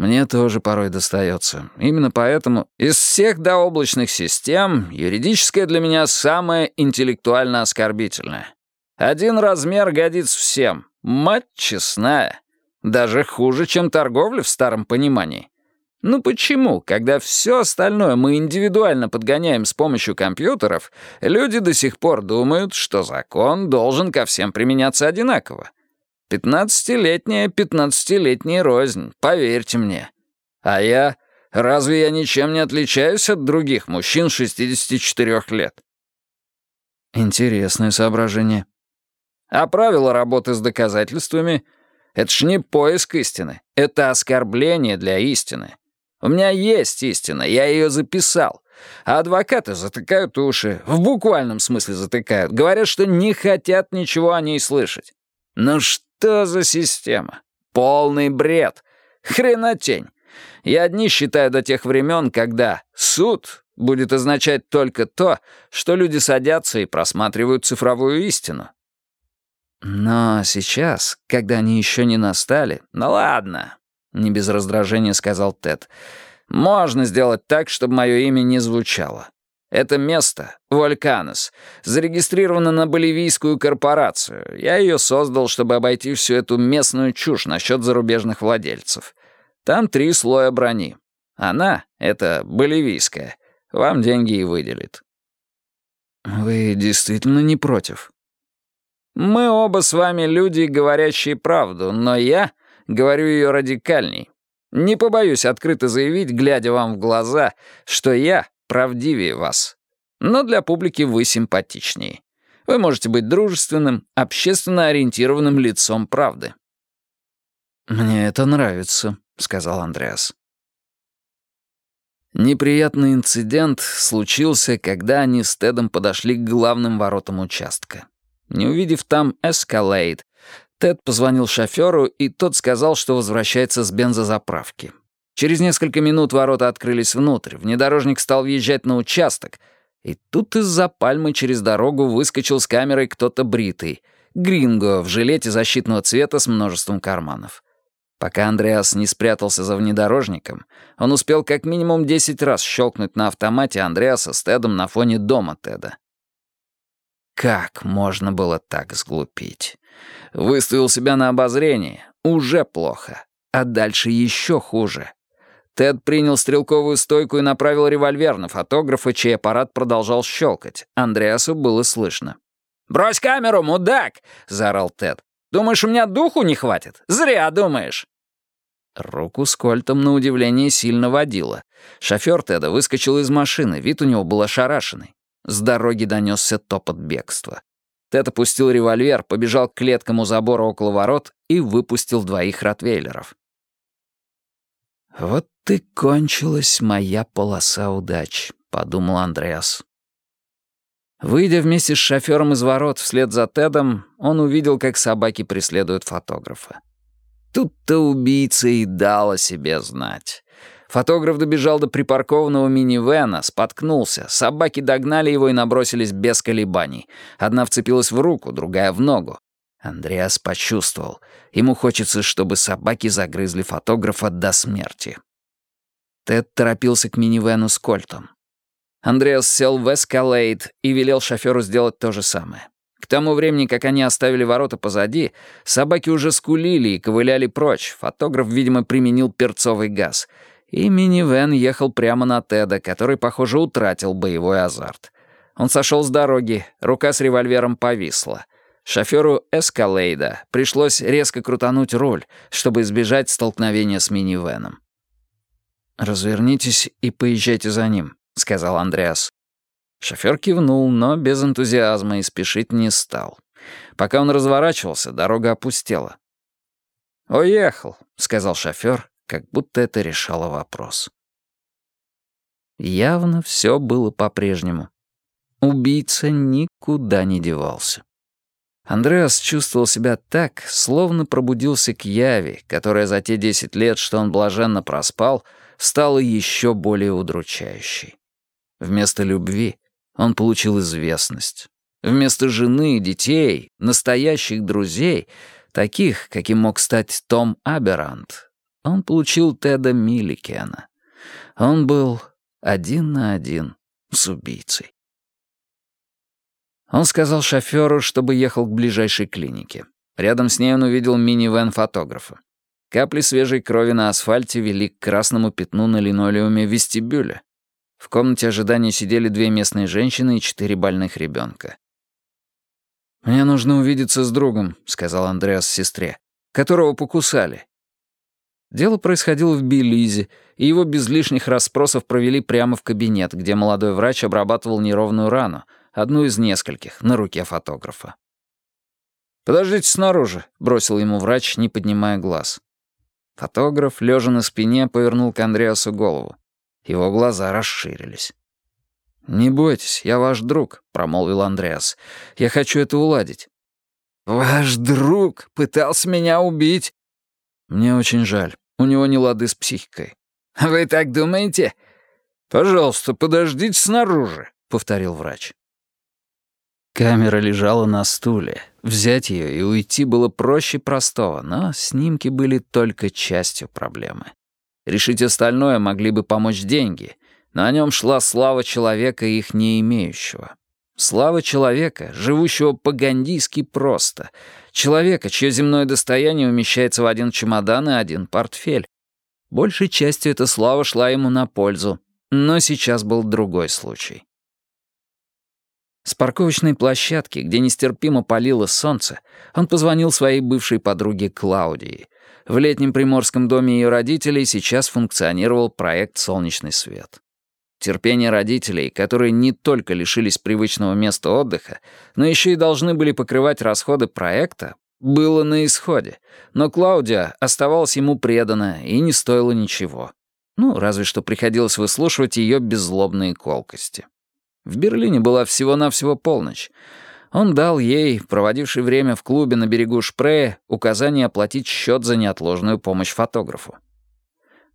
Мне тоже порой достается. Именно поэтому из всех дооблачных систем юридическая для меня самая интеллектуально оскорбительная. Один размер годится всем. Мать честная. Даже хуже, чем торговля в старом понимании. Ну почему, когда все остальное мы индивидуально подгоняем с помощью компьютеров, люди до сих пор думают, что закон должен ко всем применяться одинаково? Пятнадцатилетняя пятнадцатилетняя рознь, поверьте мне. А я... Разве я ничем не отличаюсь от других мужчин 64 лет? Интересное соображение. А правила работы с доказательствами — это ж не поиск истины, это оскорбление для истины. У меня есть истина, я ее записал. А адвокаты затыкают уши, в буквальном смысле затыкают, говорят, что не хотят ничего о ней слышать. Ну что за система? Полный бред. Хренотень. Я одни считаю до тех времен, когда суд будет означать только то, что люди садятся и просматривают цифровую истину. Но сейчас, когда они еще не настали... Ну ладно, не без раздражения сказал Тед. Можно сделать так, чтобы мое имя не звучало. Это место, Вольканес, зарегистрировано на боливийскую корпорацию. Я ее создал, чтобы обойти всю эту местную чушь насчет зарубежных владельцев. Там три слоя брони. Она, это боливийская, вам деньги и выделит. Вы действительно не против? Мы оба с вами люди, говорящие правду, но я говорю ее радикальней. Не побоюсь открыто заявить, глядя вам в глаза, что я правдивее вас. Но для публики вы симпатичнее. Вы можете быть дружественным, общественно ориентированным лицом правды. «Мне это нравится», — сказал Андреас. Неприятный инцидент случился, когда они с Тедом подошли к главным воротам участка. Не увидев там эскалейд, Тед позвонил шоферу, и тот сказал, что возвращается с бензозаправки. Через несколько минут ворота открылись внутрь, внедорожник стал въезжать на участок, и тут из-за пальмы через дорогу выскочил с камерой кто-то бритый, гринго в жилете защитного цвета с множеством карманов. Пока Андреас не спрятался за внедорожником, он успел как минимум 10 раз щелкнуть на автомате Андреаса с Тедом на фоне дома Теда. Как можно было так сглупить? Выставил себя на обозрение. Уже плохо. А дальше еще хуже. Тед принял стрелковую стойку и направил револьвер на фотографа, чей аппарат продолжал щелкать. Андреасу было слышно. «Брось камеру, мудак!» — заорал Тед. «Думаешь, у меня духу не хватит? Зря думаешь!» Руку с кольтом, на удивление, сильно водила. Шофер Теда выскочил из машины, вид у него был ошарашенный. С дороги донесся топот бегства. Тед опустил револьвер, побежал к клеткам у забора около ворот и выпустил двоих ротвейлеров. «Вот и кончилась моя полоса удач», — подумал Андреас. Выйдя вместе с шофером из ворот вслед за Тедом, он увидел, как собаки преследуют фотографа. Тут-то убийца и дал себе знать. Фотограф добежал до припаркованного минивэна, споткнулся. Собаки догнали его и набросились без колебаний. Одна вцепилась в руку, другая в ногу. Андреас почувствовал. Ему хочется, чтобы собаки загрызли фотографа до смерти. Тед торопился к минивэну с кольтом. Андреас сел в эскалейд и велел шоферу сделать то же самое. К тому времени, как они оставили ворота позади, собаки уже скулили и ковыляли прочь. Фотограф, видимо, применил перцовый газ. И минивэн ехал прямо на Теда, который, похоже, утратил боевой азарт. Он сошел с дороги, рука с револьвером повисла. Шоферу «Эскалейда» пришлось резко крутануть руль, чтобы избежать столкновения с минивэном. «Развернитесь и поезжайте за ним», — сказал Андреас. Шофер кивнул, но без энтузиазма и спешить не стал. Пока он разворачивался, дорога опустела. «Уехал», — сказал шофер, как будто это решало вопрос. Явно все было по-прежнему. Убийца никуда не девался. Андреас чувствовал себя так, словно пробудился к яви, которая за те десять лет, что он блаженно проспал, стала еще более удручающей. Вместо любви он получил известность. Вместо жены, детей, настоящих друзей, таких, каким мог стать Том Аберант, Он получил Теда Милликена. Он был один на один с убийцей. Он сказал шоферу, чтобы ехал к ближайшей клинике. Рядом с ней он увидел мини-вэн фотографа. Капли свежей крови на асфальте вели к красному пятну на линолеуме вестибюля. В комнате ожидания сидели две местные женщины и четыре больных ребенка. «Мне нужно увидеться с другом», — сказал Андреас сестре, «которого покусали». Дело происходило в Белизе, и его без лишних расспросов провели прямо в кабинет, где молодой врач обрабатывал неровную рану, одну из нескольких, на руке фотографа. «Подождите снаружи», — бросил ему врач, не поднимая глаз. Фотограф, лежа на спине, повернул к Андреасу голову. Его глаза расширились. «Не бойтесь, я ваш друг», — промолвил Андреас. «Я хочу это уладить». «Ваш друг пытался меня убить?» «Мне очень жаль. У него не лады с психикой». «Вы так думаете?» «Пожалуйста, подождите снаружи», — повторил врач. Камера лежала на стуле. Взять ее и уйти было проще простого, но снимки были только частью проблемы. Решить остальное могли бы помочь деньги, но о нем шла слава человека, их не имеющего. Слава человека, живущего по-гандийски просто. Человека, чье земное достояние умещается в один чемодан и один портфель. Большей частью эта слава шла ему на пользу, но сейчас был другой случай. С парковочной площадки, где нестерпимо палило солнце, он позвонил своей бывшей подруге Клаудии. В летнем приморском доме ее родителей сейчас функционировал проект «Солнечный свет». Терпение родителей, которые не только лишились привычного места отдыха, но еще и должны были покрывать расходы проекта, было на исходе, но Клаудия оставалась ему предана и не стоила ничего. Ну, разве что приходилось выслушивать ее беззлобные колкости. В Берлине была всего-навсего полночь. Он дал ей, проводившей время в клубе на берегу Шпрее, указание оплатить счет за неотложную помощь фотографу.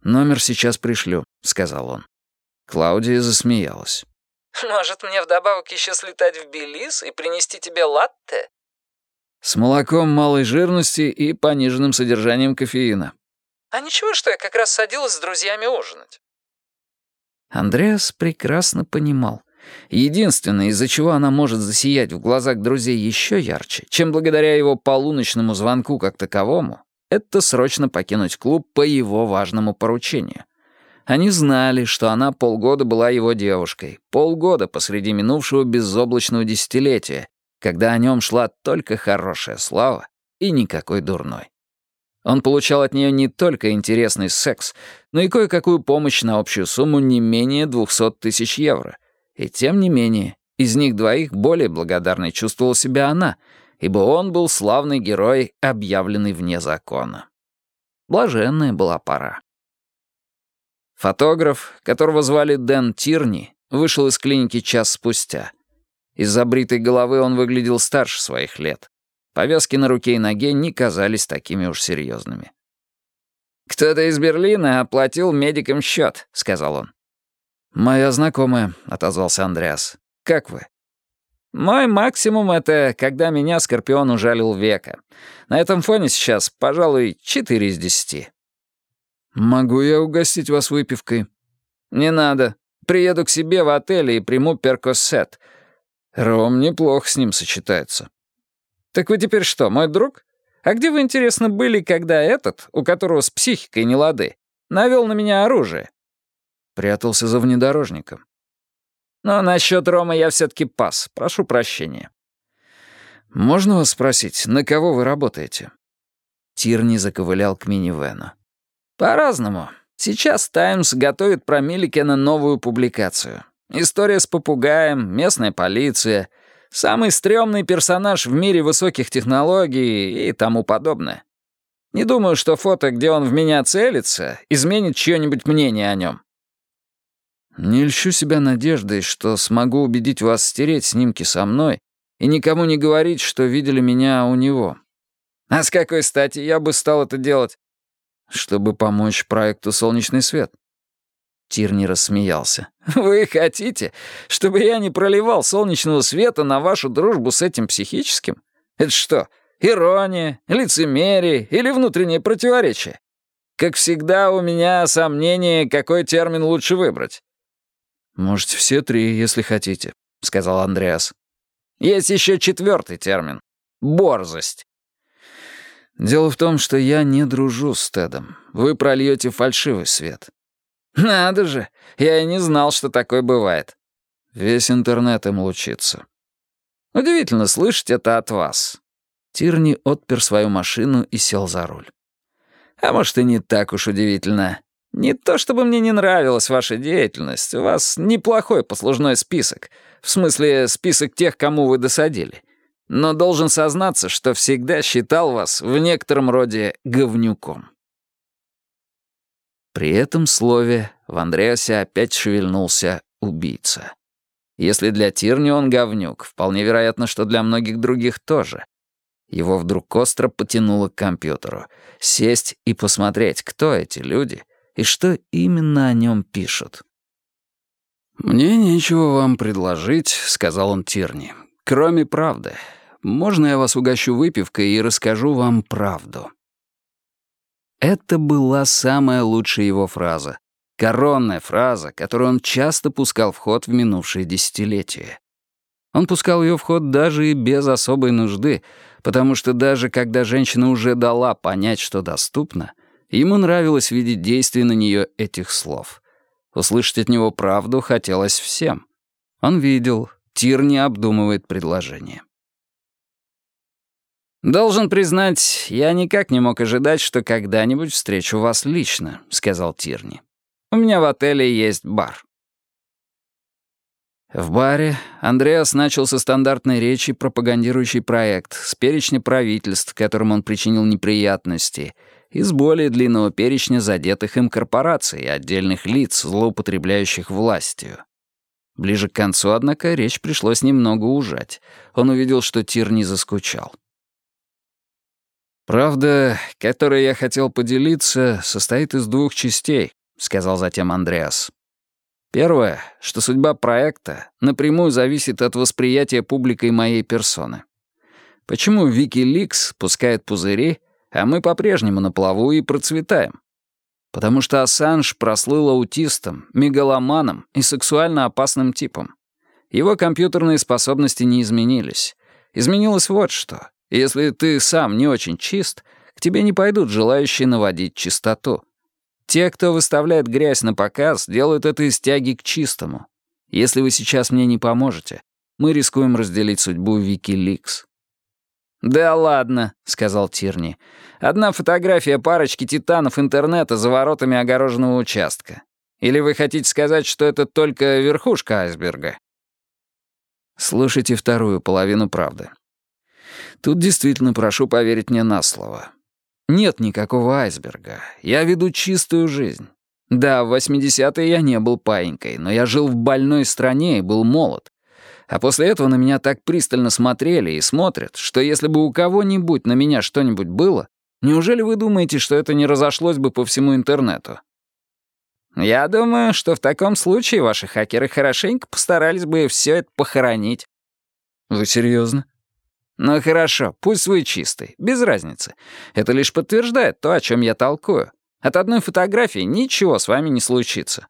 «Номер сейчас пришлю», — сказал он. Клаудия засмеялась. «Может, мне вдобавок еще слетать в Белиз и принести тебе латте?» «С молоком малой жирности и пониженным содержанием кофеина». «А ничего, что я как раз садилась с друзьями ужинать?» Андреас прекрасно понимал. Единственное, из-за чего она может засиять в глазах друзей еще ярче, чем благодаря его полуночному звонку как таковому, это срочно покинуть клуб по его важному поручению. Они знали, что она полгода была его девушкой, полгода посреди минувшего безоблачного десятилетия, когда о нем шла только хорошая слава и никакой дурной. Он получал от нее не только интересный секс, но и кое-какую помощь на общую сумму не менее 200 тысяч евро — и тем не менее, из них двоих более благодарной чувствовала себя она, ибо он был славный герой, объявленный вне закона. Блаженная была пора. Фотограф, которого звали Дэн Тирни, вышел из клиники час спустя. Из-за бритой головы он выглядел старше своих лет. Повязки на руке и ноге не казались такими уж серьезными. «Кто-то из Берлина оплатил медикам счет», — сказал он. «Моя знакомая», — отозвался Андреас. «Как вы?» «Мой максимум — это когда меня Скорпион ужалил века. На этом фоне сейчас, пожалуй, четыре из десяти». «Могу я угостить вас выпивкой?» «Не надо. Приеду к себе в отель и приму перкоссет. Ром неплохо с ним сочетается». «Так вы теперь что, мой друг? А где вы, интересно, были, когда этот, у которого с психикой не лады, навел на меня оружие?» Прятался за внедорожником. Но насчет Рома я все-таки пас. Прошу прощения. Можно вас спросить, на кого вы работаете? Тирни заковылял к минивену. По-разному. Сейчас «Таймс» готовит про Милликена новую публикацию. История с попугаем, местная полиция, самый стрёмный персонаж в мире высоких технологий и тому подобное. Не думаю, что фото, где он в меня целится, изменит чье-нибудь мнение о нем. Не льщу себя надеждой, что смогу убедить вас стереть снимки со мной и никому не говорить, что видели меня у него. А с какой стати я бы стал это делать? Чтобы помочь проекту «Солнечный свет». Тирни рассмеялся. «Вы хотите, чтобы я не проливал солнечного света на вашу дружбу с этим психическим? Это что, ирония, лицемерие или внутреннее противоречие? Как всегда, у меня сомнение, какой термин лучше выбрать». «Можете все три, если хотите», — сказал Андреас. «Есть еще четвертый термин — борзость». «Дело в том, что я не дружу с Тедом. Вы прольете фальшивый свет». «Надо же! Я и не знал, что такое бывает». Весь интернет им лучится. Удивительно слышать это от вас. Тирни отпер свою машину и сел за руль. А может, и не так уж удивительно. Не то чтобы мне не нравилась ваша деятельность, у вас неплохой послужной список, в смысле список тех, кому вы досадили. Но должен сознаться, что всегда считал вас в некотором роде говнюком. При этом слове в Андреасе опять шевельнулся убийца. Если для Тирни он говнюк, вполне вероятно, что для многих других тоже. Его вдруг остро потянуло к компьютеру. Сесть и посмотреть, кто эти люди и что именно о нем пишут. «Мне нечего вам предложить», — сказал он Тирни, — «кроме правды. Можно я вас угощу выпивкой и расскажу вам правду?» Это была самая лучшая его фраза. Коронная фраза, которую он часто пускал в ход в минувшие десятилетия. Он пускал ее в ход даже и без особой нужды, потому что даже когда женщина уже дала понять, что доступно, ему нравилось видеть действие на нее этих слов. Услышать от него правду хотелось всем. Он видел, Тир не обдумывает предложение. «Должен признать, я никак не мог ожидать, что когда-нибудь встречу вас лично», — сказал Тирни. У меня в отеле есть бар». В баре Андреас начал со стандартной речи пропагандирующий проект, с перечня правительств, которым он причинил неприятности, и с более длинного перечня задетых им корпораций и отдельных лиц, злоупотребляющих властью. Ближе к концу, однако, речь пришлось немного ужать. Он увидел, что Тир не заскучал. «Правда, которой я хотел поделиться, состоит из двух частей», — сказал затем Андреас. «Первое, что судьба проекта напрямую зависит от восприятия публикой моей персоны. Почему Wikileaks пускает пузыри, а мы по-прежнему на плаву и процветаем? Потому что Ассанж прослыл аутистом, мегаломаном и сексуально опасным типом. Его компьютерные способности не изменились. Изменилось вот что. Если ты сам не очень чист, к тебе не пойдут желающие наводить чистоту. Те, кто выставляет грязь на показ, делают это из тяги к чистому. Если вы сейчас мне не поможете, мы рискуем разделить судьбу Викиликс». «Да ладно», — сказал Тирни. «Одна фотография парочки титанов интернета за воротами огороженного участка. Или вы хотите сказать, что это только верхушка айсберга?» Слушайте вторую половину правды. Тут действительно прошу поверить мне на слово. Нет никакого айсберга. Я веду чистую жизнь. Да, в 80-е я не был паинькой, но я жил в больной стране и был молод. А после этого на меня так пристально смотрели и смотрят, что если бы у кого-нибудь на меня что-нибудь было, неужели вы думаете, что это не разошлось бы по всему интернету? Я думаю, что в таком случае ваши хакеры хорошенько постарались бы все это похоронить. Вы серьезно? Ну хорошо, пусть вы чистый, без разницы. Это лишь подтверждает то, о чем я толкую. От одной фотографии ничего с вами не случится.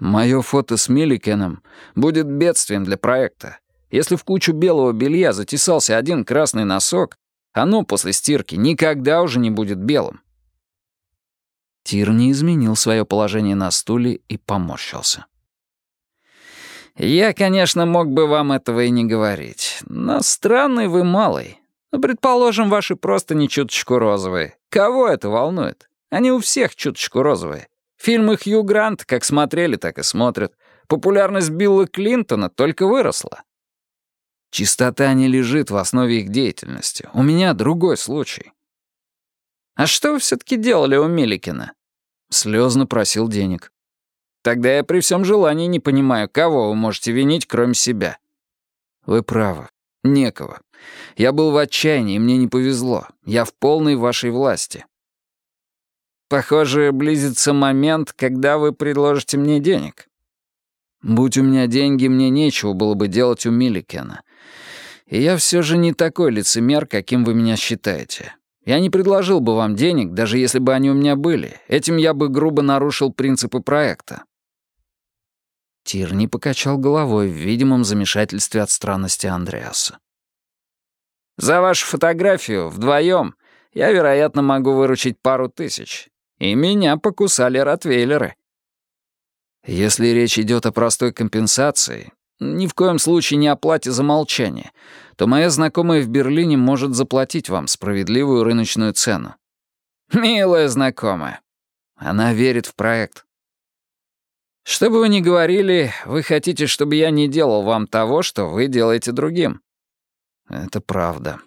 Мое фото с Милликеном будет бедствием для проекта. Если в кучу белого белья затесался один красный носок, оно после стирки никогда уже не будет белым. Тир не изменил свое положение на стуле и поморщился. Я, конечно, мог бы вам этого и не говорить, но странный вы малый. Ну, предположим, ваши просто не чуточку розовые. Кого это волнует? Они у всех чуточку розовые. Фильмы Хью Грант как смотрели, так и смотрят. Популярность Билла Клинтона только выросла. Чистота не лежит в основе их деятельности. У меня другой случай. А что вы все-таки делали у Миликина? Слезно просил денег. Тогда я при всем желании не понимаю, кого вы можете винить, кроме себя». «Вы правы. Некого. Я был в отчаянии, мне не повезло. Я в полной вашей власти». «Похоже, близится момент, когда вы предложите мне денег». «Будь у меня деньги, мне нечего было бы делать у Милликена. И я все же не такой лицемер, каким вы меня считаете. Я не предложил бы вам денег, даже если бы они у меня были. Этим я бы грубо нарушил принципы проекта». Тирни покачал головой в видимом замешательстве от странности Андреаса. «За вашу фотографию вдвоем я, вероятно, могу выручить пару тысяч. И меня покусали ротвейлеры». Если речь идет о простой компенсации, ни в коем случае не оплате за молчание, то моя знакомая в Берлине может заплатить вам справедливую рыночную цену. Милая знакомая. Она верит в проект. Что бы вы ни говорили, вы хотите, чтобы я не делал вам того, что вы делаете другим. Это правда.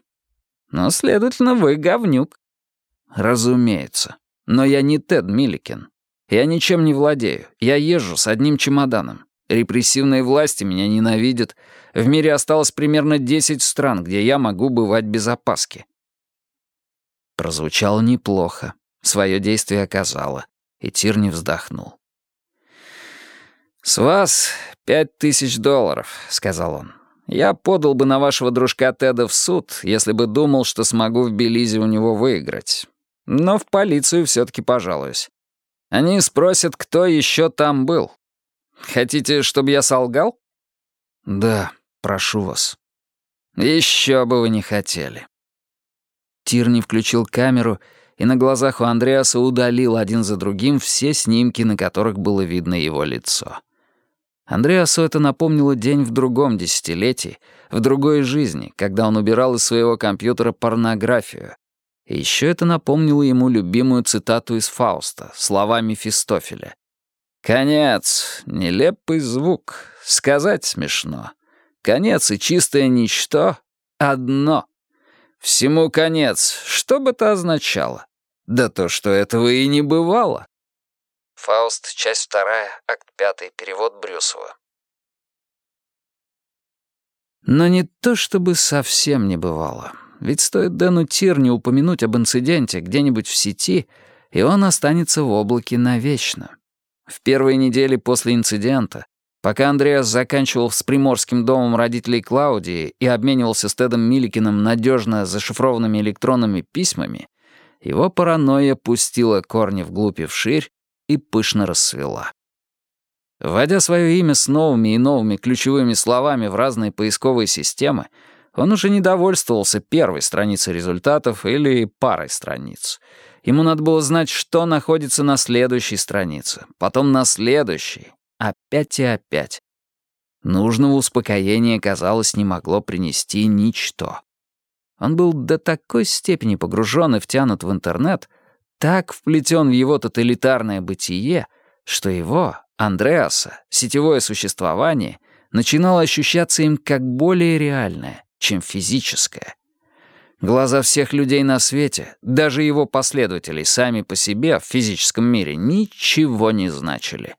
Но, следовательно, вы говнюк. Разумеется. Но я не Тед Милликин. Я ничем не владею. Я езжу с одним чемоданом. Репрессивные власти меня ненавидят. В мире осталось примерно 10 стран, где я могу бывать без опаски. Прозвучало неплохо. Своё действие оказало. И Тирни вздохнул. «С вас пять тысяч долларов», — сказал он. «Я подал бы на вашего дружка Теда в суд, если бы думал, что смогу в Белизе у него выиграть. Но в полицию все-таки пожалуюсь. Они спросят, кто еще там был. Хотите, чтобы я солгал? Да, прошу вас. Еще бы вы не хотели. Тирни включил камеру и на глазах у Андреаса удалил один за другим все снимки, на которых было видно его лицо. Андреасу это напомнило день в другом десятилетии, в другой жизни, когда он убирал из своего компьютера порнографию. Еще это напомнило ему любимую цитату из Фауста, слова Мефистофеля. Конец. Нелепый звук. Сказать смешно. Конец и чистое ничто — одно. Всему конец. Что бы это означало? Да то, что этого и не бывало. Фауст, часть вторая, акт пятый, перевод Брюсова. Но не то, чтобы совсем не бывало. Ведь стоит Дэну Тирни упомянуть об инциденте где-нибудь в сети, и он останется в облаке навечно. В первые недели после инцидента, пока Андреас заканчивал с приморским домом родителей Клаудии и обменивался с Тедом Миликиным надежно зашифрованными электронными письмами, его паранойя пустила корни вглубь и вширь и пышно расцвела. Вводя свое имя с новыми и новыми ключевыми словами в разные поисковые системы, он уже не довольствовался первой страницей результатов или парой страниц — Ему надо было знать, что находится на следующей странице, потом на следующей, опять и опять. Нужного успокоения, казалось, не могло принести ничто. Он был до такой степени погружен и втянут в интернет, так вплетен в его тоталитарное бытие, что его, Андреаса, сетевое существование начинало ощущаться им как более реальное, чем физическое. Глаза всех людей на свете, даже его последователей, сами по себе в физическом мире ничего не значили.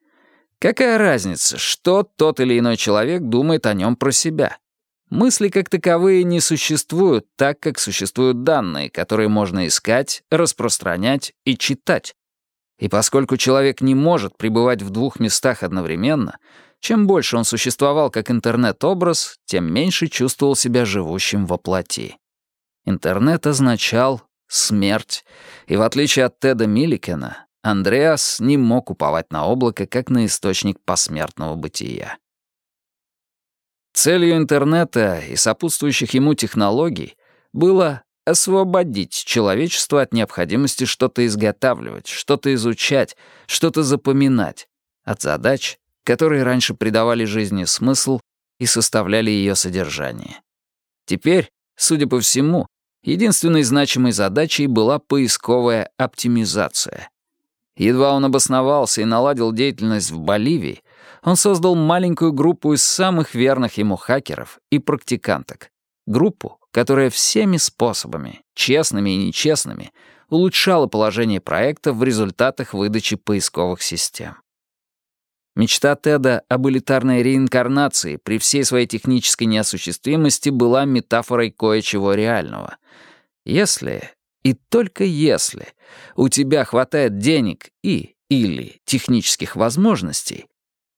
Какая разница, что тот или иной человек думает о нем про себя? Мысли как таковые не существуют так, как существуют данные, которые можно искать, распространять и читать. И поскольку человек не может пребывать в двух местах одновременно, чем больше он существовал как интернет-образ, тем меньше чувствовал себя живущим во плоти. Интернет означал смерть, и в отличие от Теда Милликена, Андреас не мог уповать на облако как на источник посмертного бытия. Целью интернета и сопутствующих ему технологий было освободить человечество от необходимости что-то изготавливать, что-то изучать, что-то запоминать, от задач, которые раньше придавали жизни смысл и составляли ее содержание. Теперь, судя по всему, единственной значимой задачей была поисковая оптимизация. Едва он обосновался и наладил деятельность в Боливии, он создал маленькую группу из самых верных ему хакеров и практиканток. Группу, которая всеми способами, честными и нечестными, улучшала положение проекта в результатах выдачи поисковых систем. Мечта Теда об элитарной реинкарнации при всей своей технической неосуществимости была метафорой кое-чего реального. Если, и только если, у тебя хватает денег и или технических возможностей,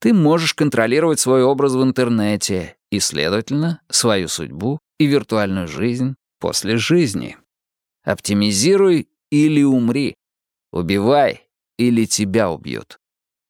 ты можешь контролировать свой образ в интернете и, следовательно, свою судьбу и виртуальную жизнь после жизни. Оптимизируй или умри. Убивай или тебя убьют.